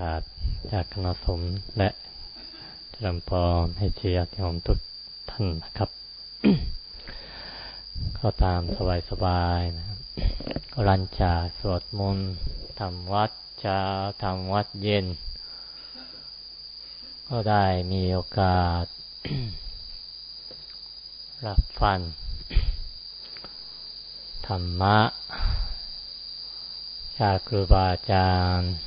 กาสจากคณะสงฆ์และเจริญพรให้เชียร์ที่ผมทุกท่านนะครับ ก็ตามสบายๆนะครับก็รันจากสวดมนต์ทำวัดเช้าทำวัดเย็น ก็ได้มีโอกาส รับฟังธรรมะจากครูบาอาจารย์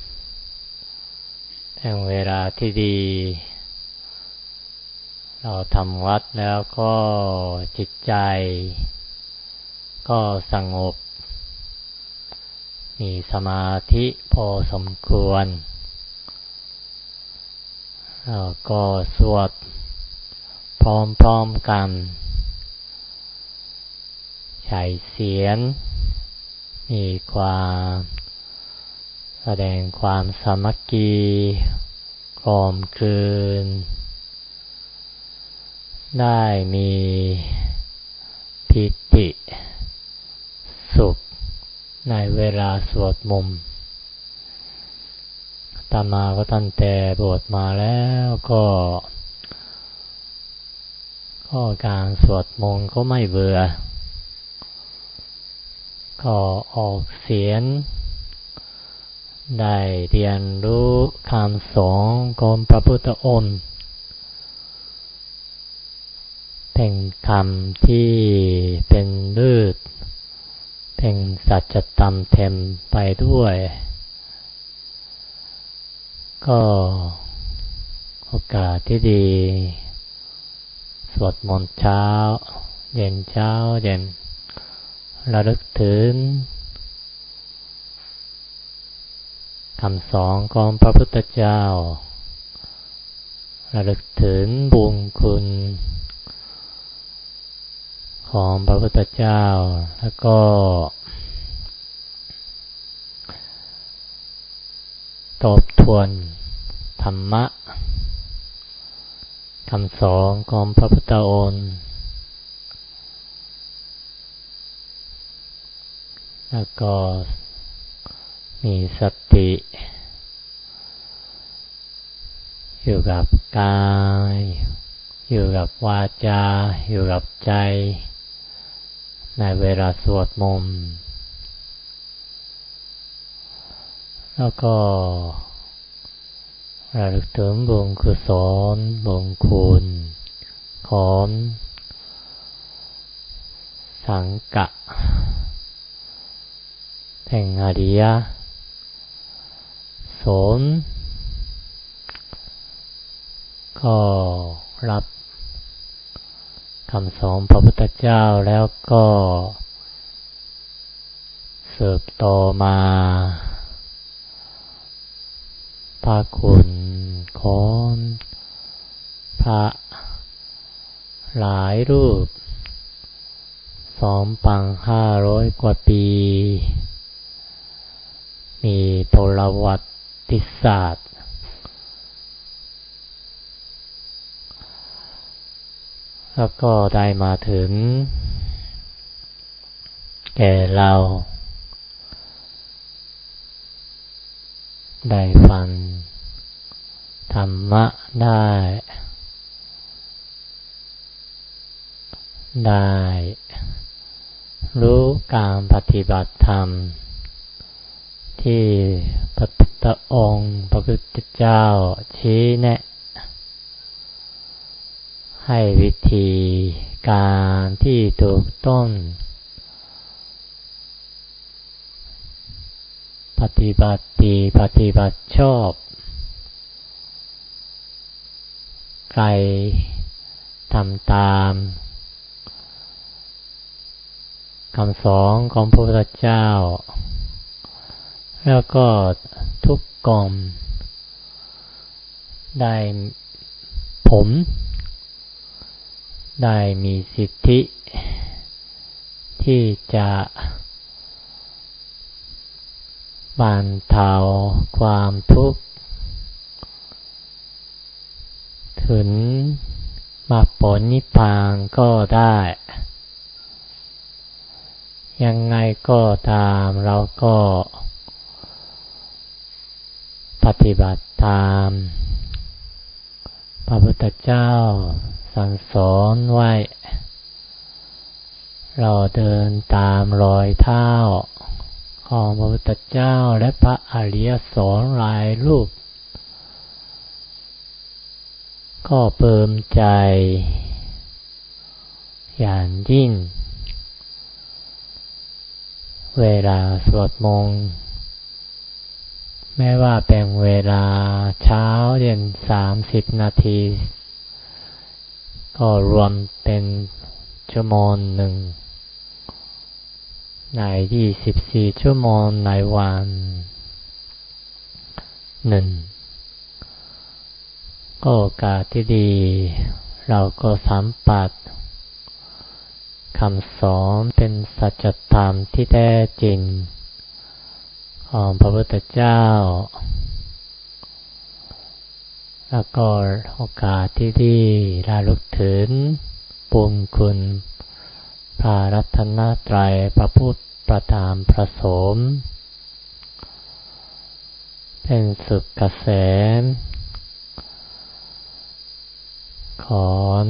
เป็นเวลาที่ดี เราทำวัดแล้วก็จิตใจ ก็สงบ มีสมาธิพอสมควร แล้วก็สวดพร้อมๆกันใช้เสียง มีความ แสดงความสามัคคีกลมกลืน ได้มีพิติ สุข ในเวลาสวดมนต์ตามาก็ตั้งแต่บวชมาแล้วก็ก็การสวดมนต์ก็ไม่เบื่อ ก็ออกเสียง ได้เรียนรู้คำสอนของพระพุทธองค์เป็นคำที่เป็นลืดเป็นสัจธรรมเต็มไปด้วย ก็โอกาสที่ดี สวดมนต์เช้า เย็นเช้าเย็นระลึกถึง คำสอนของพระพุทธเจ้า ระลึกถึงบุญคุณ ของพระพุทธเจ้า แล้วก็ ตอบทวนธรรมะคำสอนของพระพุทธองค์แล้วก็ มีสติ อยู่กับกาย อยู่กับวาจา อยู่กับใจ ในเวลาสวดมนต์แล้วก็ระลึกถึงบุญกุศลบุญคุณของสังกะแห่งอริย สนก็รับคำสอนพระพุทธเจ้าแล้วก็เสืบต่อมาพระคุณของพระหลายรูปสองปังห้าร้อยกว่าปี มีโทรวัต ติศาสตร์ แล้วก็ได้มาถึง แก่เรา ได้ฟังธรรมะได้ ได้ รู้การปฏิบัติธรรมที่ พระพุทธองค์ พระพุทธเจ้าชี้แนะ ให้วิธีการที่ถูกต้อง ปฏิบัติดีปฏิบัติชอบใครทำตามคำสอนของพระพุทธเจ้า แล้วก็ทุกกลมได้ผม ได้มีสิทธิ ที่จะบรรเทาความทุกข์ ถึงมาผลนิพพานก็ได้ ยังไงก็ตามเราก็ ปฏิบัติตาม พระพุทธเจ้าสั่งสอนไว้ เราเดินตามรอยเท้า ของพระพุทธเจ้าและพระอริยสงฆ์หลายรูป ก็เปิมใจ อย่างยิ่ง เวลาสวดมนต์ แม้ว่าเป็นเวลาเช้าเย็นสามสิบนาที ก็รวมเป็นชั่วโมงหนึ่ง ในยี่สิบสี่ชั่วโมงในวันหนึ่งก็โอกาสที่ดี เราก็สัมผัสคำสอนเป็นสัจธรรมที่แท้จริง ของพระพุทธเจ้า แล้วก็โอกาสที่ดีระลึกถึงปุญคุณพระรัตนตรัยพระพุทธประธามพระสม เป็นสุขเกษมของ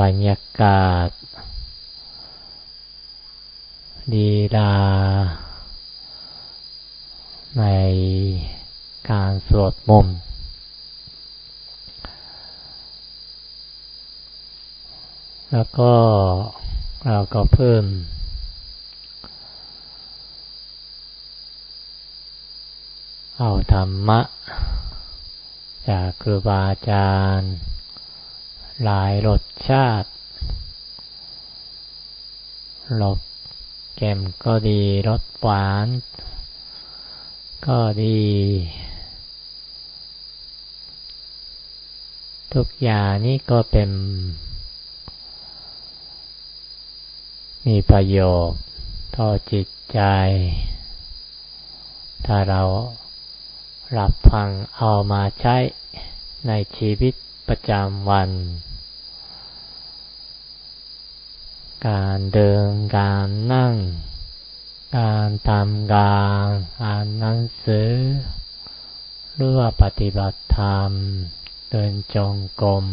บรรยากาศ ดีลา ในการสวดมนต์แล้วก็เราก็เพิ่ม เอาธรรมะ จากครูบาอาจารย์หลายรสชาติรสเค็มก็ดีรสหวาน ก็ดี ทุกอย่างนี้ก็เป็น มีประโยชน์ต่อจิตใจ ถ้าเรารับฟังเอามาใช้ในชีวิตประจำวัน การเดินการนั่ง การทำงานอ่านหนังสือ หรือว่าปฏิบัติธรรม เดินจงกรม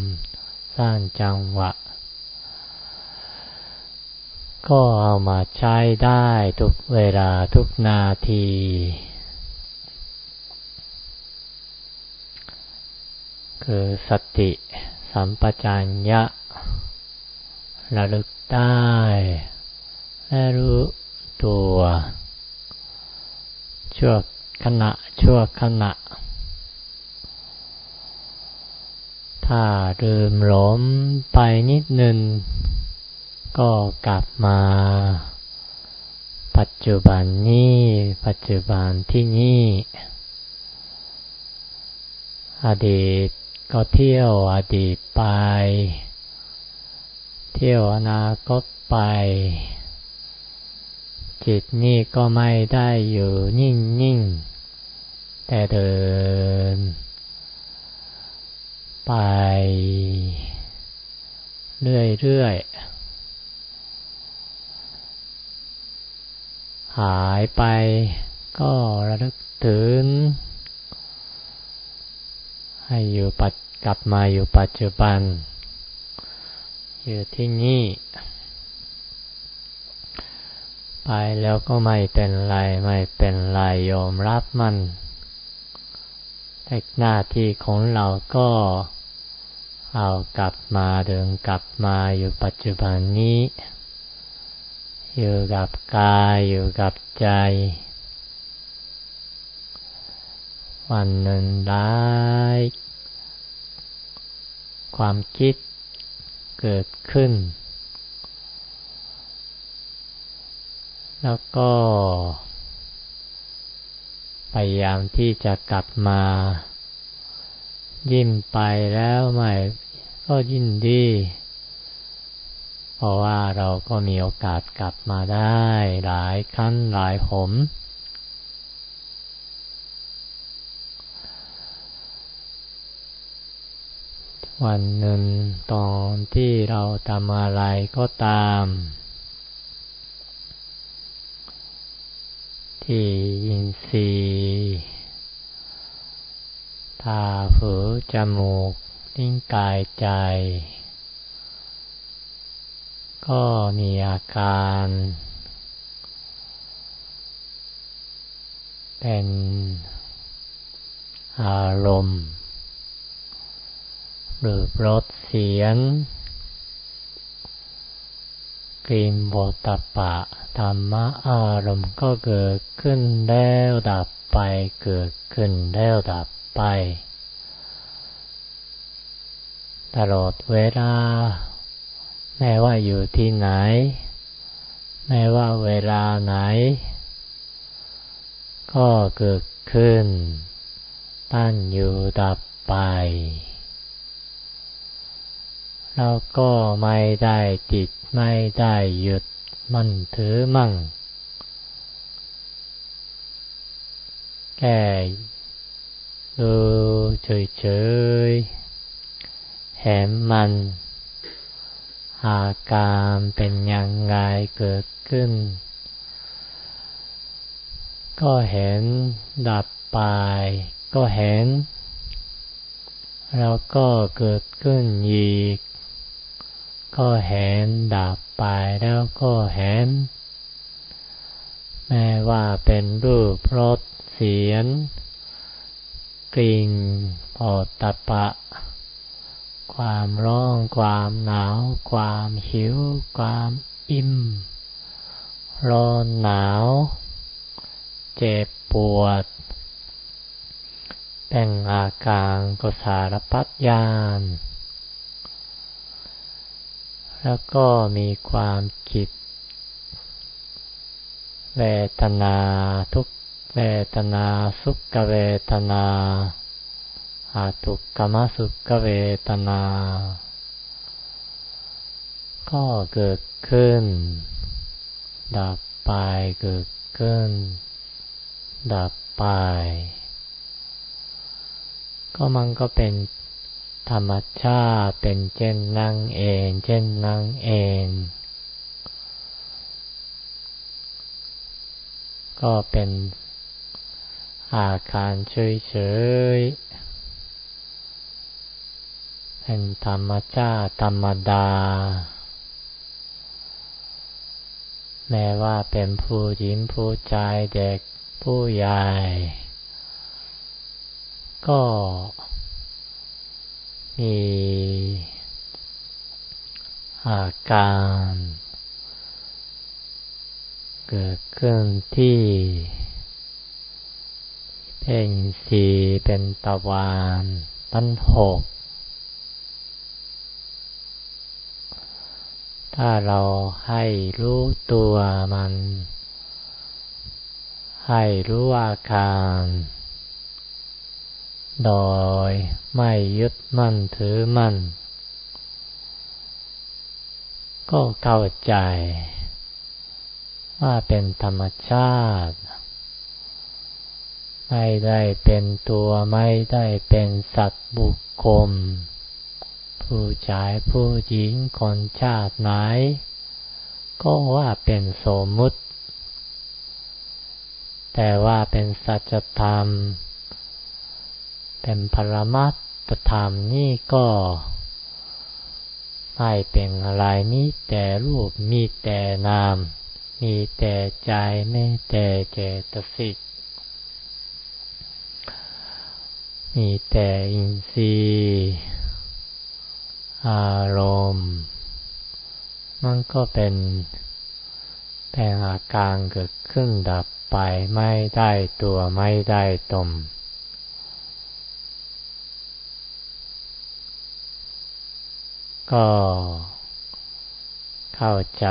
สร้างจังหวะ ก็เอามาใช้ได้ทุกเวลาทุกนาที คือสติสัมปชัญญะระลึกได้และรู้ ตัว ชั่วขณะ ชั่วขณะ ถ้าลืมหลมไปนิดหนึ่งก็กลับมา ปัจจุบันนี้ ปัจจุบันที่นี่ อดีตก็เที่ยวอดีตไป เที่ยวอนาคตไป จิตนี่ก็ไม่ได้อยู่นิ่งนิ่งแต่เดิน ไป เรื่อยๆหายไปก็ระลึกถึง ให้อยู่ปัจกลับมาอยู่ปัจจุบัน อยู่ที่นี่ ไปแล้วก็ไม่เป็นไรไม่เป็นไรยอมรับมันแต่หน้าที่ของเราก็เอากลับมาเดินกลับมาอยู่ปัจจุบันนี้ อยู่กับกายอยู่กับใจ วันหนึ่งได้ ความคิดเกิดขึ้น แล้วก็พยายามที่จะกลับมา ยิ้มไปแล้วไม่ก็ยินดี เพราะว่าเราก็มีโอกาสกลับมาได้หลายครั้งหลายหมวันหนึ่งตอนที่เราทำอะไรก็ตาม ที่ยินทรีย์าหูจมูกลิ้นกายใจ ก็มีอาการ เป็นอารมณ์หรือรสเสียง กินโบตปะธรรมะอารมณ์ก็เกิดขึ้นแล้วดับไป เกิดขึ้นแล้วดับไป ตลอดเวลา แม้ว่าอยู่ที่ไหน แม้ว่าเวลาไหน ก็เกิดขึ้น ตั้งอยู่ดับไป เราก็ไม่ได้ติดไม่ได้หยุดมันถือมั่ง แก่ดูเฉยๆเห็นมันอาการเป็นยังไงเกิดขึ้น ก็เห็นดับไป ก็เห็น แล้วก็เกิดขึ้นอีก ก็เห็นดับไปแล้วก็เห็นแม้ว่าเป็นรูปรสเสียง กลิ่นปอตะปะ ความร้อนความหนาว ความหิว ความอิ่ม ร้อนหนาว เจ็บปวด เป็นอาการก็สารพัดยาน แล้วก็มีความคิดเวทนาทุกเวทนาสุขเวทนาอาทุกขมสุขเวทนา ก็เกิดขึ้น ดับไปเกิดขึ้น ดับไป ก็มันก็เป็น ธรรมชาติเป็นเช่นนั่งเอง เช่นนั่งเอง ก็เป็นอาการเฉยๆ เป็นธรรมชาติธรรมดา แม้ว่าเป็นผู้หญิงผู้ชายเด็กผู้ใหญ่ ก็ มีอาการเกิดขึ้นที่เป็นสีเป็นตะวันตั้นหก ถ้าเราให้รู้ตัวมัน ให้รู้อาการ โดยไม่ยึดมั่นถือมั่น ก็เข้าใจ ว่าเป็นธรรมชาติ ไม่ได้เป็นตัวไม่ได้เป็นสัตว์บุคคล ผู้ชายผู้หญิงคนชาติไหน ก็ว่าเป็นสมมุติ แต่ว่าเป็นสัจธรรมเป็น ปรมัตถธรรมนี่ก็ ไม่เป็นอะไรมีแต่รูปมีแต่นาม มีแต่ใจไม่แต่เจตสิกมีแต่อินทรีย์อารมณ์ มันก็เป็นเป็นอาการเกิดขึ้นดับไปไม่ได้ตัวไม่ได้ตม ก็เข้าใจ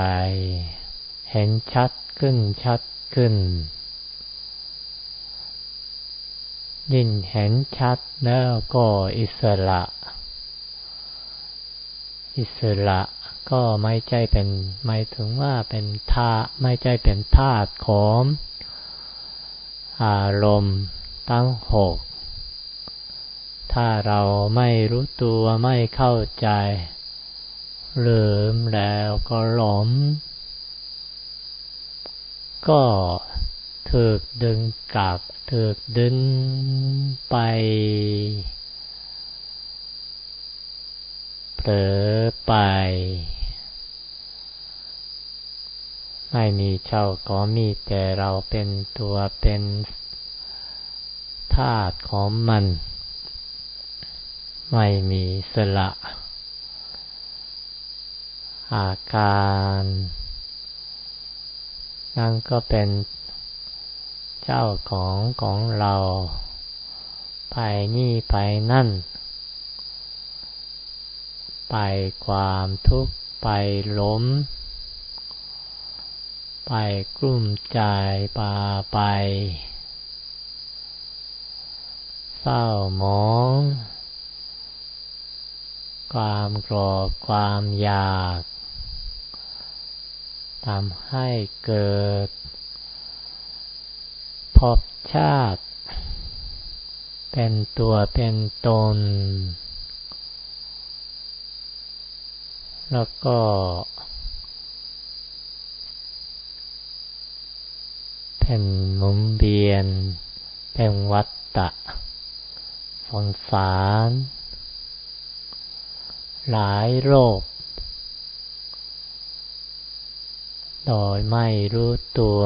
เห็นชัดขึ้นชัดขึ้น ยิ่งเห็นชัดแล้วก็อิสระ อิสระก็ไม่ใช่เป็นไม่ถึงว่าเป็นธาไม่ใช่เป็นธาตุของอารมณ์ตั้งหก ถ้าเราไม่รู้ตัวไม่เข้าใจ ลืมแล้วก็หลมก็ถูกดึงกลับถูกดึงไปเผลอไป ไม่มีเจ้าก็มีแต่เราเป็นตัวเป็นธาตุของมัน ไม่มีสละ อาการ นั่นก็เป็นเจ้าของของเรา ไปนี่ไปนั่น ไปความทุกข์ไปล้ม ไปกลุ้มใจปาไป เศร้าหมองความโกรธความอยาก ทำให้เกิดพบชาติ เป็นตัวเป็นตน แล้วก็ เป็นหมุนเวียน เป็นวัฏฏะสงสาร หลายโรค โดยไม่รู้ตัว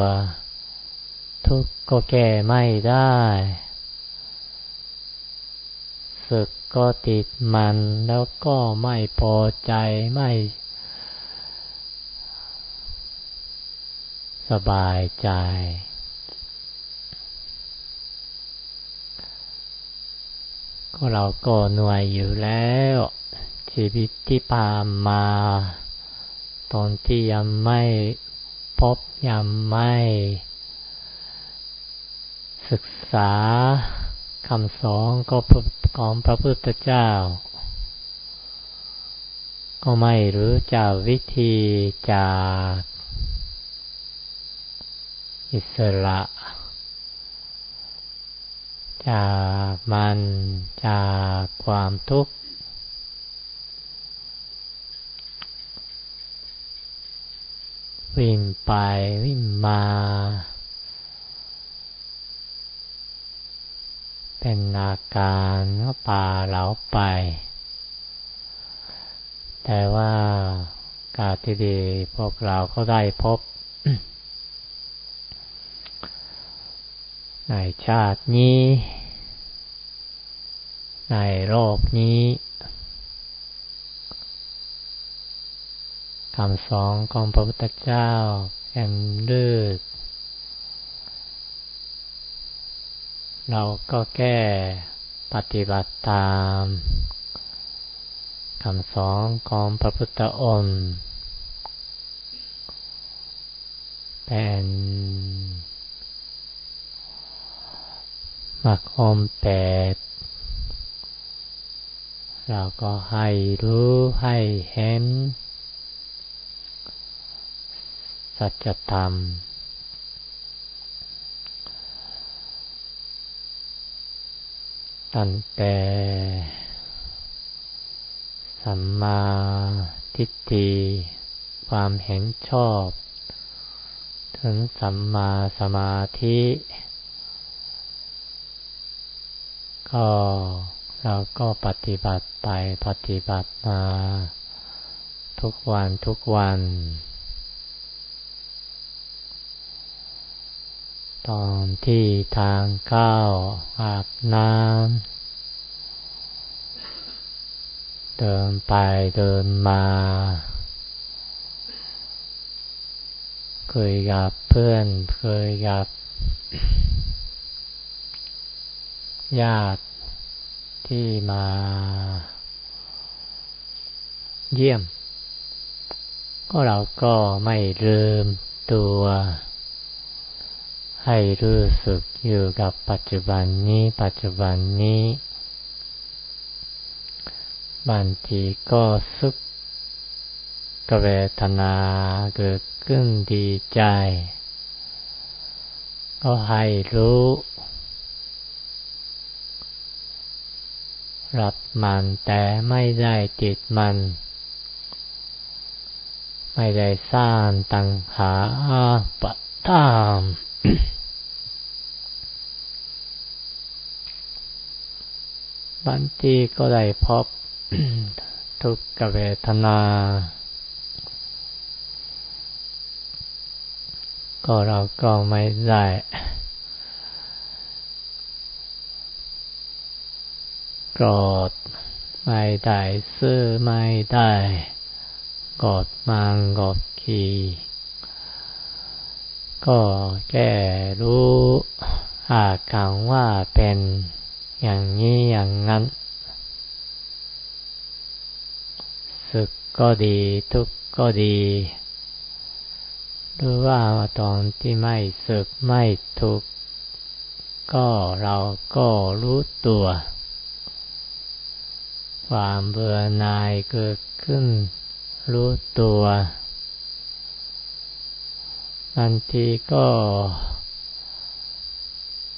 ทุกข์ก็แก้ไม่ได้สึกก็ติดมันแล้วก็ไม่พอใจไม่ สบายใจ ก็เราก็หน่วยอยู่แล้ว ชีวิตที่ผ่านมา ตอนที่ยังไม่ พบยังไม่ศึกษาคำสอนก็ของพระพุทธเจ้า ก็ไม่รู้จักวิธีจากอิสระจากมันจากความทุกข์ วิ่งไปวิ่งมา เป็นอาการก็ป่าเหลาไป แต่ว่ากาที่ดีพวกเราก็ได้พบ ในชาตินี้ ในโลกนี้ คำสอนของพระพุทธเจ้าแห่งลืดเราก็แก้ปฏิบัติตามคำสอนของพระพุทธองค์เป็นมักอมแปดเราก็ให้รู้ให้เห็น สัจธรรม ตั้งแต่สัมมาทิฏฐิความเห็นชอบ ถึงสัมมาสมาธิ ก็เราก็ปฏิบัติไปปฏิบัติมา ทุกวันทุกวัน ตอนที่ทางก้าวอาบน้ำเดินไปเดินมาเคยกับเพื่อนเคยกับญาติที่มาเยี่ยม ก็เราก็ไม่ลืมตัว ให้รู้สึกอยู่กับปัจจุบันนี้ ปัจจุบันนี้บางทีก็สุขกเวทนาเกิดขึ้นดีใจ ก็ให้รู้ รับมันแต่ไม่ได้ติดมัน ไม่ได้สร้างตังหาปะตาม บางทีก็ได้พบทุกขเวทนา ก็เราก็ไม่ได้โกรธไม่ได้ซื้อไม่ได้กดมังกดขี่ ก็แก้รู้อาการว่าเป็นอย่างนี้อย่างนั้น สึกก็ดีทุกข์ก็ดีหรือว่าตอนที่ไม่สึกไม่ทุกข์ก็เราก็รู้ตัว ความเบื่อหน่ายเกิดขึ้น รู้ตัว บางทีก็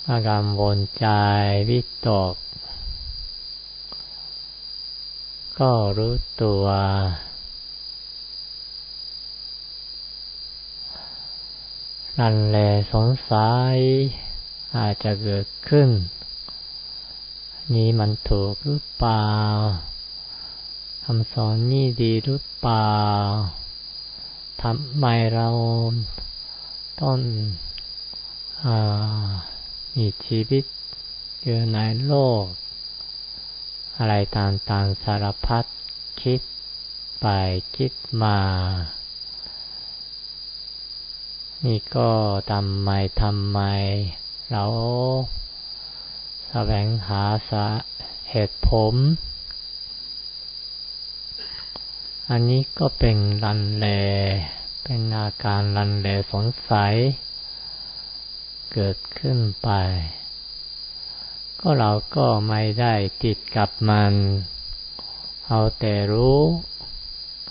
มากังวลใจวิตก ก็รู้ตัวนันแลสงสัย อาจจะเกิดขึ้น นี้มันถูกหรือเปล่าคำสอนนี่ดีหรือเปล่าทำไมเรา ต้องอมีชีวิตอยู่ในโลก อะไรต่างๆสารพัดคิดไปคิดมา นี่ก็ทำไมทำไม เราแสวงหาสาเหตุผลอันนี้ก็เป็นรันเล เป็นอาการรันเลสงสัย เกิดขึ้นไป ก็เราก็ไม่ได้ติดกับมัน เอาแต่รู้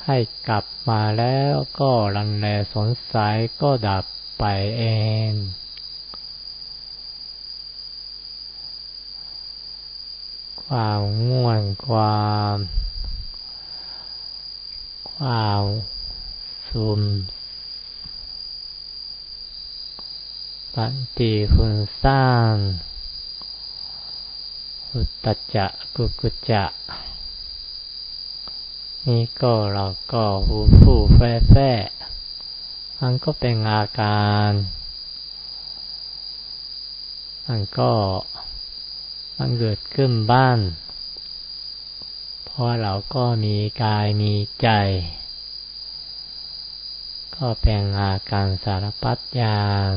ให้กลับมาแล้วก็รันแลสนสายก็ดับไปเองความง่วงความ ความ ซุมปันติฟุนซ่านอุตจะกุกุจะนี่ก็เราก็หูฟูแฟ่แฟ่มันก็เป็นอาการมันก็มันเกิดขึ้นบ้าน เพราะเราก็มีกายมีใจ ก็เป็นอาการสารพัดยาน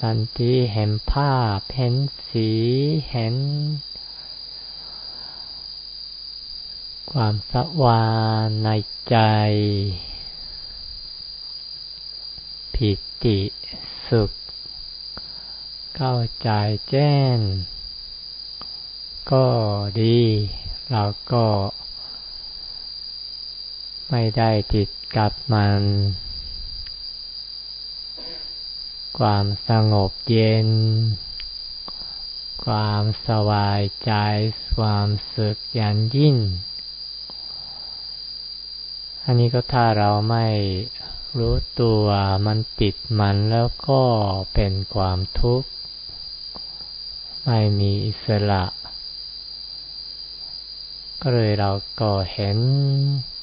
ทันทีเห็นภาพ เห็นสี เห็น ความสว่างในใจ ผิติสุข เข้าใจแจ้ง ก็ดี เราก็ไม่ได้ติด กับมัน ความสงบเย็น ความสบายใจ ความสึกยันยิ่ง อันนี้ก็ถ้าเราไม่รู้ตัวมันติดมันแล้วก็เป็นความทุกข์ ไม่มีอิสระ ก็เลยเราก็เห็นเห็น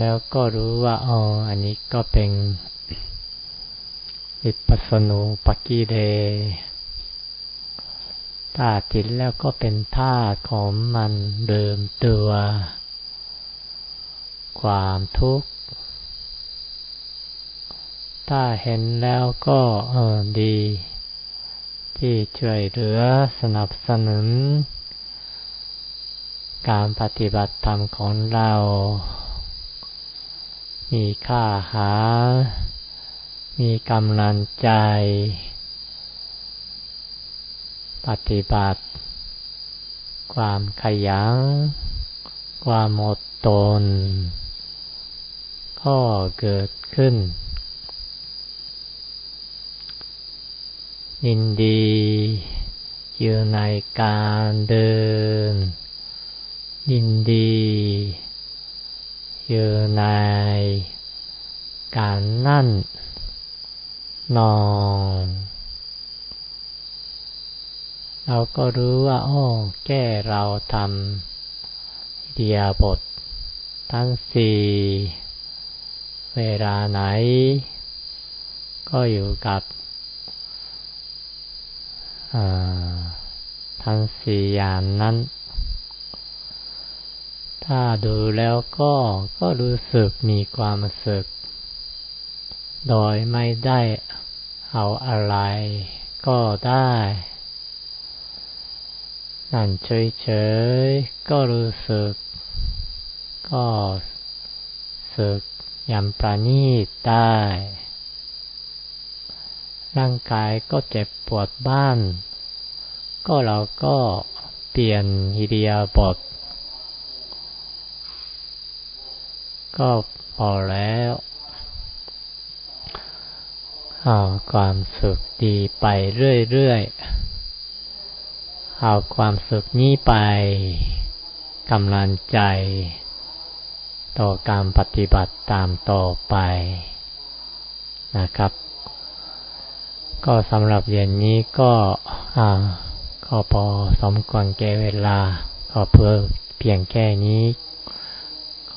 แล้วก็รู้ว่าอ๋ออันนี้ก็เป็นวิปัสสนูปกิเลธาตุจิตแล้วก็เป็นธาตุของมันเดิมตัว ความทุกข์ ถ้าเห็นแล้วก็เออดี ที่ช่วยเหลือสนับสนุน การปฏิบัติธรรมของเรา มีค่าหา มีกำลังใจ ปฏิบัติ ความขยัน ความอดทนก็เกิดขึ้น ยินดีอยู่ในการเดิน ยินดี อยู่ในการนั่นนอนเราก็รู้ว่าโอ้แก้เราทำเดียบททั้งสี่เวลาไหน ก็อยู่กับทั้งสี่อย่างนั้น ถ้าดูแล้วก็ก็รู้สึกมีความสึก โดยไม่ได้เอาอะไรก็ได้ นั่นเฉยๆ ก็รู้สึก ก็สึกยำประณีตได้ ร่างกายก็เจ็บปวดบ้าน ก็เราก็เปลี่ยนอิเดียบท ก็พอแล้วเอาความสุขดีไปเรื่อยๆ เอาความสุขนี้ไปกำลังใจ ต่อการปฏิบัติตามต่อไปนะครับ ก็สำหรับเย็นนี้ก็ก็พอสมควรแก่เวลา ก็เพื่อเพียงแค่นี้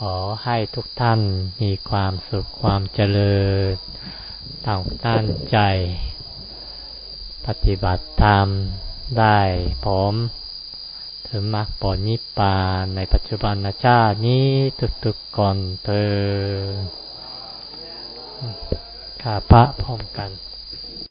ขอให้ทุกท่านมีความสุขความเจริญตั้งตั้งใจ ปฏิบัติธรรมได้ผมถึงมรรคผลนิพพานในปัจจุบันชาตินี้ทุกๆก่อนเธอข้าพระพร้อมกัน